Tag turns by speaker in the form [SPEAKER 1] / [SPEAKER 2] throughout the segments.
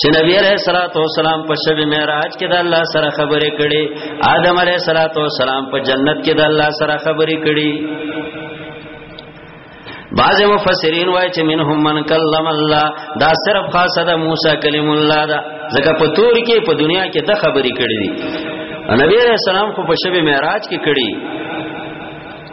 [SPEAKER 1] چې نبی عليه الصلاه والسلام په شب معراج کې د الله سره خبرې کړي آدم عليه الصلاه والسلام په جنت کې د الله سره خبرې کړي بعض مفسرین وای چې منهم من کلم الله دا صرف خاصه د موسی کلیم الله دا ځکه په تور کې په دنیا کې د خبرې کړې دي نبی عليه السلام خو په شب معراج کې کړي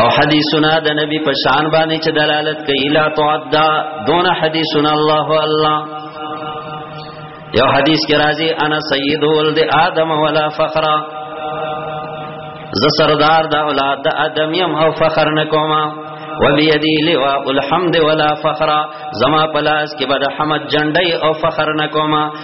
[SPEAKER 1] او حدیثنا د نبی په شان باندې چې دلالت کوي لا تعدا دون حدیثنا الله الله یو حدیث کې راځي انا سید ولد آدم ولا فخر ز سردار د اولاد د آدم يم او فخر نکوما وبيدي لواء الحمد ولا فخر زما پلاس کې بد حمد جنډي او فخر نکوما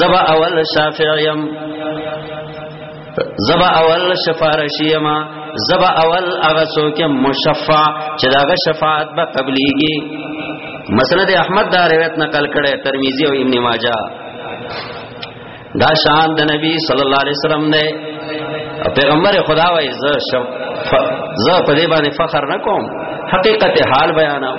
[SPEAKER 1] زبا اول شافعیم زبا اول شفارشیم زبا اول هغه څوک مشفع چې داغه شفاعت به قبليږي مسند احمد دا روایت نقل کړي ترمذی او ابن ماجه دا شان د نبی صلی الله علیه وسلم نه پیغمبر خدا وای ز شف ز په دې باندې فخر نکوم حقیقت حال بیانوم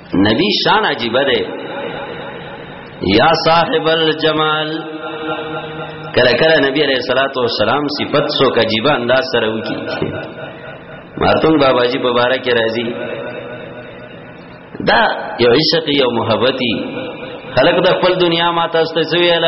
[SPEAKER 1] نبی شان عجیب ده یا صاحب الجمال کله کله نبی علیہ الصلوۃ والسلام صفت سو عجیب انداز سره وکی مارتون بابا جی مبارک راضی دا یو عشق یو محبتي خلق د خپل دنیا ما تاسو ته ویل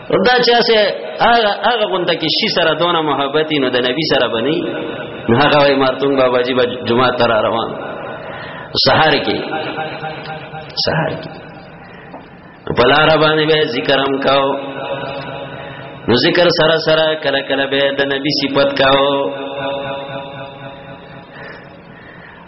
[SPEAKER 1] دا چې اسه هغه هغه غونډه کې شي سره دونه محبت نو د نبی سره بني هغه وای مارتون بابا جی به جمعه تر روان سحر کې سحر کې په لار باندې به ذکر هم کاو نو ذکر سره سره کله کله به د نبی صفت کاو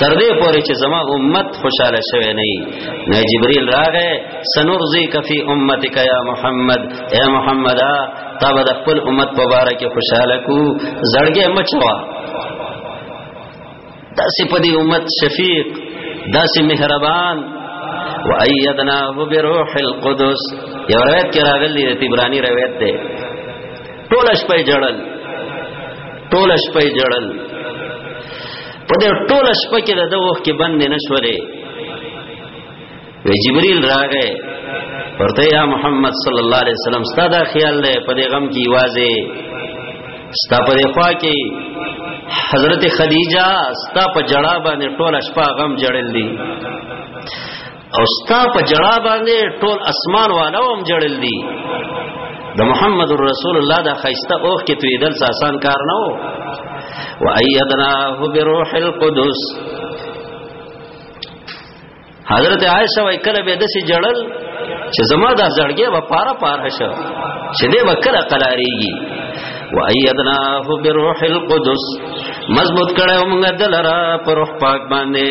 [SPEAKER 1] تر دې پورې چې زما امت خوشاله شوه نه نه جبريل راغې سنرزي کفي امتک یا محمد اے محمد تا به خپل امت په باره کې خوشاله کو زړګې مچوا تاسو په دې امت شفیق داسې مهربان وَأَيَّدْنَاهُ بِرُوحِ الْقُدُسِ یو روایت کې راغلی دی تبرانی روایت دی ټول شپه جړل ټول شپه جړل په دې ټول شپه کې د دوه کې باندې نشورې وی جبريل راغې ورته یا محمد صلی الله علیه وسلم ستا دا خیال دی په دې غم کې واځي ستا په دې خوا کې حضرت خدیجه ستا په جړا باندې ټول شپه غم جړل دي او ستا په جړا باندې ټول اسمان والا هم جړل دي د محمد رسول الله دا خيسته اوخ کې تویدل آسان کار نه وو و ايدناه بروح القدس حضرت عائشہ وای کله به دسی جړل چې زما دا زړګي به پارا پارا شو چې دې وکړه قلاریږي و ايدناه بروح القدس مضبوط کړه موږ دلرا پر روح پاک باندې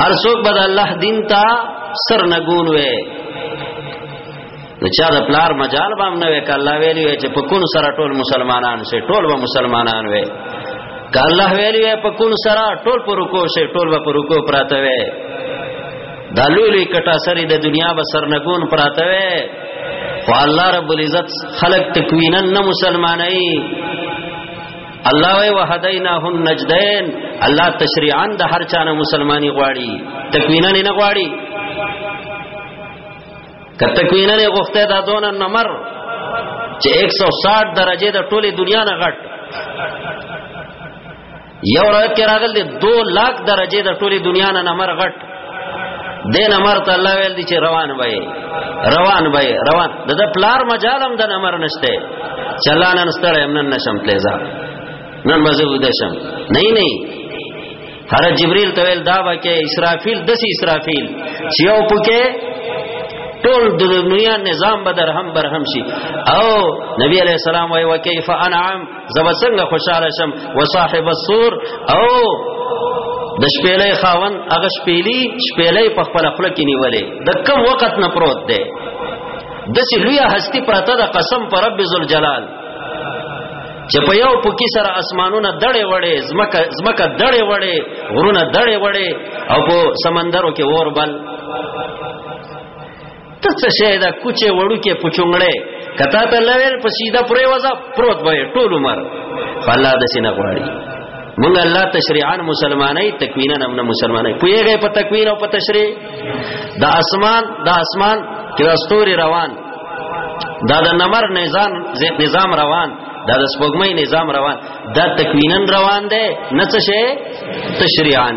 [SPEAKER 1] هر څوک به الله دین ته سر نګون وې نو چا د پلار مجال بام نه وې ک الله ویلی وې چې په کون سره ټول مسلمانان شي ټول به مسلمانان وې ک الله ویلی وې په کون سره ټول پر رکو شي ټول به پر رکو پراته وې دا لوی لوی کټا سری د دنیا به سر نګون پراته وې خو الله رب العزت خلق تکوینا نه مسلمانای الله وی وهدیناه النجدین الله تشریعا د هر چانه مسلمانی غواړي تکوینا نه غواړي کته کوینه نه غوښته دا دون نمبر چې 160 درجه د ټوله دنیا نه غټ یو روایت کې راغل دی 2 لک درجه د ټوله دنیا نه نمبر غټ دین امر ته الله ویل دي چې روان وای روان وای روان د د پلار مجالم د امر نشته چلان نستړ هم نن نشم تلزا نن مزه ودشم نه نه هر جبريل ته ویل دا وکه اسرافیل دس اسرافیل چې یو پکې ټول د دنیا نظام به درهم برهم شي او نبی علیہ السلام وای وکيف انعام زما څنګه خوشاله شم وصاحب السور او د شپېلې خاون هغه شپېلې شپېلې په خپل خپل کې نیولې د کم وخت نه پروت دی د سې لوی هستی پرته د قسم پر رب ذل جلال چې په یو پوکی سره اسمانونه دړې وړې زمکه زمکه دړې وړې غرونه دړې وړې او په سمندرو کې اور بل ته څه شي دا کوچه وړو کې پچونګړې کته ته لویل په سیده پرې وځه پروت به ټول عمر فالله د سینه غواړي مونږ الله تشریعان مسلمانای تکوینا هم نه مسلمانای پویږي په تکوین او په تشریع د اسمان د اسمان کې استوري روان دا د نمر نظام نظام روان دا د سپوږمۍ نظام روان دا تکوینن روان دی نه څه شي تشریعان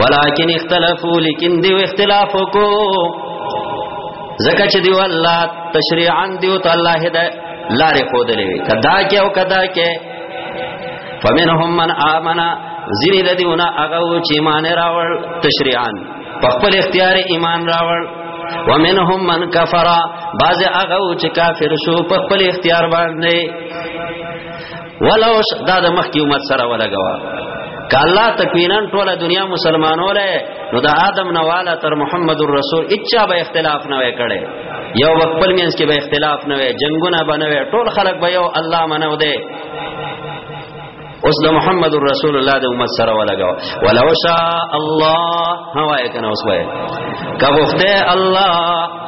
[SPEAKER 1] ولكن اختلفوا لیکن دیو اختلاف کو زکه چې دیو الله تشریعا دیو ته الله هدایت لارې خودلې کدا کې او کدا کې فمنهم من آمنا زینی د دیونه هغه چې ایمان راوړ تشریعا په خپل اختیار ایمان راوړ ومنهم من کفر بعض هغه چې کافر شو په خپل اختیار باندې ولو دا د مخکې امت سره ولګوا ک الله تکوینن ټوله دنیا مسلمانو لای نو د آدم نواله تر محمد رسول اچا به اختلاف نه وکړي یو خپل مینس کې به اختلاف نه وي جنگونه بنوي ټول خلق به یو الله منو دی اوس د محمد رسول الله د امت سره ولګاو ولو شاء الله هواي کنه اوس وای کغفته الله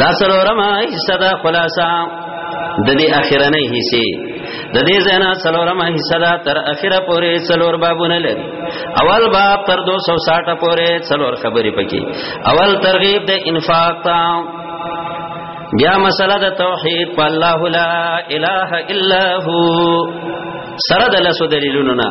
[SPEAKER 1] دا سلورم حصہ دا خلاصہ د دې اخیرنې حصے د دې زنا سلورم حصہ دا تر اخیره پورې سلور بابونه لري اول باب تر 260 پورې سلور خبرې پکې اول ترغیب د انفاق تا بیا مسله د توحید په الله لا اله الا هو سره د لسو دلیلونو نه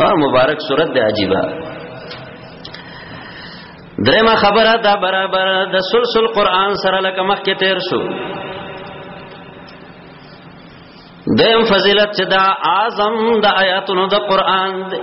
[SPEAKER 1] ها مبارک صورت دی عجیبه درېما خبره دا برابر د سلسل قران سره لکه مخ کې تیر شو دیم فضیلت چې دا اعظم د آیاتونو د قران دی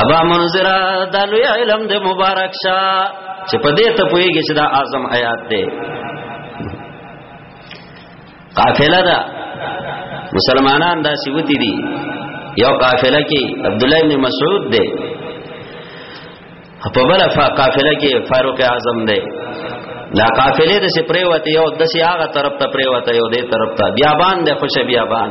[SPEAKER 1] ابا منذر دا لوی علم د مبارک شا چې په دې ته پويږي چې دا اعظم آیات دی قافله دا مسلمانان دا سیوتی دي یو قافله کې عبد الله بن مسعود دی په بل قافله کې فاروق اعظم دی دا قافله د سي پریوته یو د سي هغه طرف ته پریوته یو دې طرف ته بیابان د خوش بیابان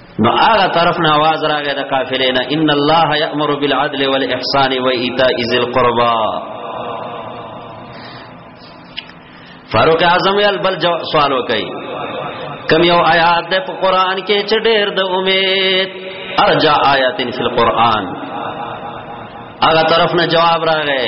[SPEAKER 1] نو هغه طرف نه आवाज راغی د قافلې نه ان الله یامر بالعدل والاحسان وایتاء ذی القربى فاروق اعظم یل بل سوال وکي کم یو آیات د قرآن کې چې ډېر د امید ارجا آیات فی القرآن هغه طرف نه جواب راغی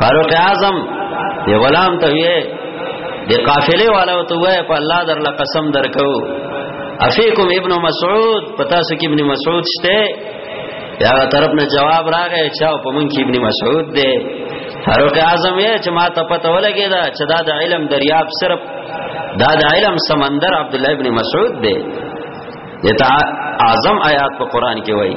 [SPEAKER 1] فاروق اعظم یو غلام ته وی د قافلې والا ته وای په الله در له قسم درکو افیکم ابن مسعود پتا سو کې ابن مسعود شته یا طرف نه جواب راغی چا په مونږ کې ابن مسعود دی فاروق اعظم یې چې ما ته پته ولګی دا چې دا د علم دریاب صرف دا د علم سمندر عبد الله ابن مسعود دی دته اعظم آیات په قران کې وایي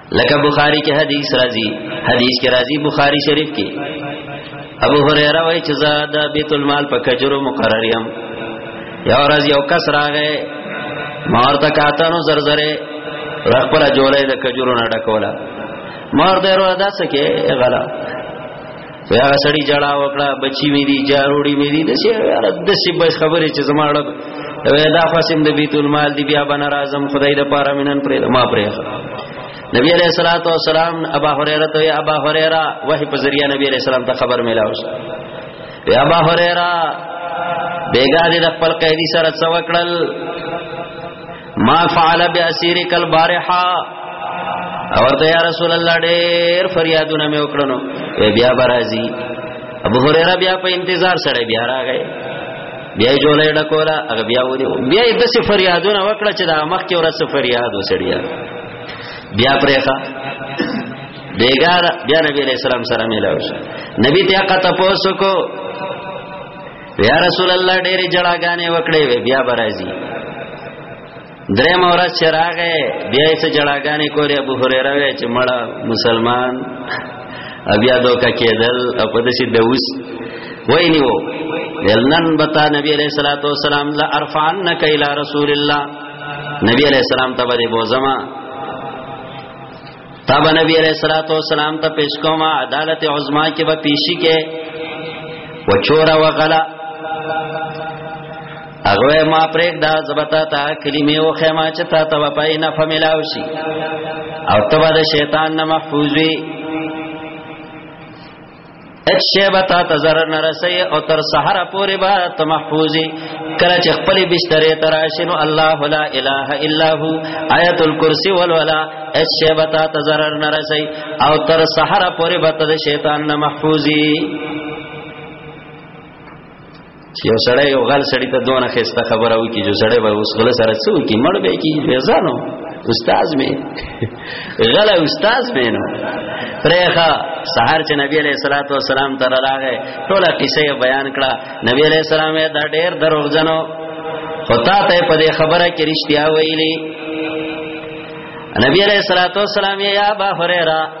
[SPEAKER 1] لکه بخاری کې حدیث راځي حدیث کې راځي بخاری شریف کې ابو هريره وای چې زه د بیت المال په کجرو مقرر یم یو ورځ یو کس راغی مار ته کاتانو زرزره رخپره جوړه د کجرو نه ډکولا مار دې ورو داسه کې غلا یا سړی جړا وکړه بچی مې دي جاروړي مې دي د څه یار د څه بس خبره چې زماړه دا خاصم د بیت المال دی بیا بن اعظم خدای د پاره منن پرې ما پرې نبی علیہ الصلوۃ والسلام ابا هريره ته یا ابا هريره وحی په ذریعہ نبی علیہ السلام ته خبر ملاو شو یا ابا هريره بیګا دې د خپل قیدی سره څو کړل ما فعل باسيرك البارحه اور ته یا رسول الله ډېر فریادونه مې وکړنو بیا برازي ابو هريره بیا په انتظار سره بیا راغی بیا جوړې ډکولا هغه بیا ودی بیا د څه فریادونه وکړه چې دا مخ کې ورسه فریاد وسړیا بیا پرېخه بیګار بیا نبی علیہ السلام سره ملاوي نبی ته قطه پوسو کو یا رسول الله ډېری جړاګانې وکړې وې بیا برازي درې مورز چې راغې بیا یې څه جړاګانې کولې ابو هريره وې چې مړه مسلمان بیا دوکا کېدل او په دې دوس وای نیو دلنن بتا نبی علیہ الصلوۃ والسلام لا ارفعنک الی رسول الله نبی علیہ السلام ته به بوزما تب نبی علیہ الصلوۃ والسلام ته پیش کوم عدالت عظما کې به پیشي کې و چورا و غلا هغه ما پرېګ دا زبتا تا کلمې او خما چې تا ته پای نه فملاو شي او تبه د شیطان نه محفوظ وي هیڅ شی به تا ته zarar نه رسي او تر سحر پورې به ته محفوظي کله چې خپل بسترې تراشنو الله لا اله الا هو آیت الکرسی ولولا هیڅ شی به تا ته zarar نه رسي او تر سحر پورې به ته شیطان نه محفوظي چې یو سړی یو غل سړی ته دونه خسته خبره وکي چې سړی به اوس غل سره څه وکي مړ به کی بیزانو استاد می غل استاد می نو پرېخه سحر چې نبی علیہ الصلوۃ والسلام تر راغې ټوله قصه بیان کړه نبی علیہ السلام دا ډېر دروغجنو خطا ته په دې خبره کې رښتیا ویلي نبی علیہ الصلوۃ والسلام یا ابا هريره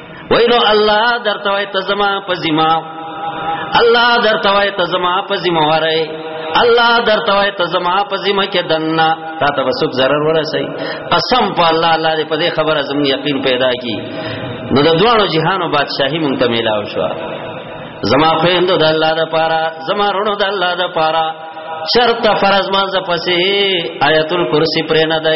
[SPEAKER 1] وینو الله درته وای ته زما په ذمہ الله درته وای ته زما په ذمہ وره الله درته وای ته زما په ذمہ کې دنه تا ته وسوک zarar ورسي قسم په الله الله دې په دې خبره زموږ یقین پیدا کی نو د دوانو جهانو بادشاہي مونږ ته ملاو شو زما خويندو د الله د پاره زما رونو د الله د پاره شرط فرض مانځ پسې آیت الکرسی پرې نه ده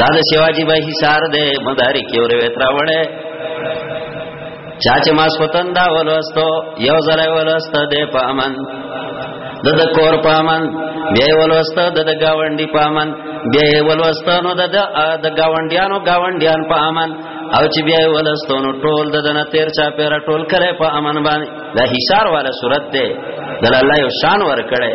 [SPEAKER 1] دا د شیواجی به حصار ده مداری کې اور ویت راوړې چا چې ما سپتن دا ولوستو یو ځل ولوست ده په امن د د کور په امن بیا ولوست د د گاونډي په امن بیا ولوست نو د د گاونډیانو گاونډیان په امن او چې بیا ولوست نو ټول د دنه تیر چا پیر ټول کړي په امن باندې د حصار والا صورت ده د الله یو شان ور کړي